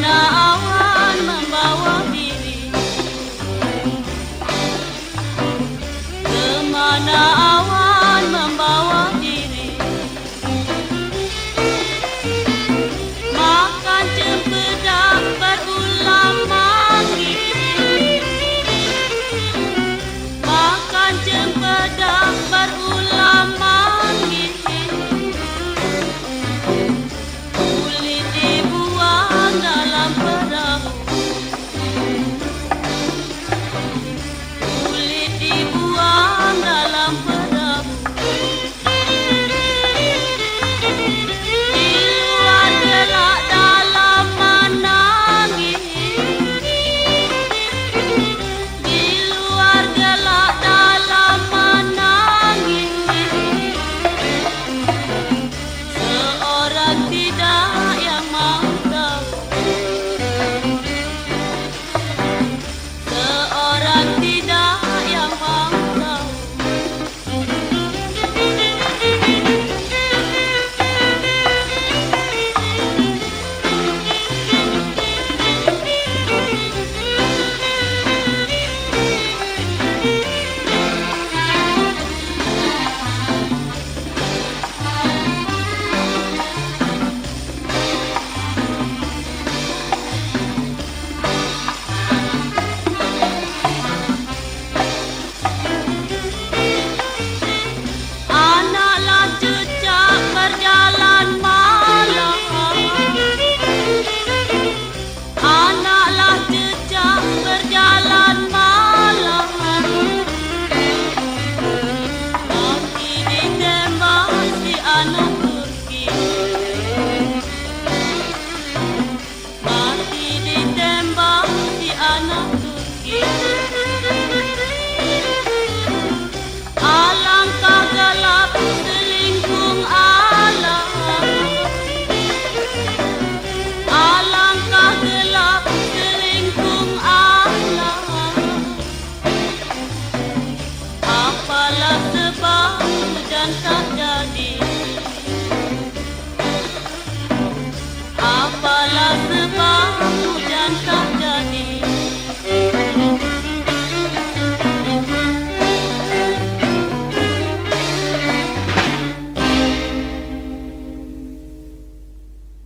no.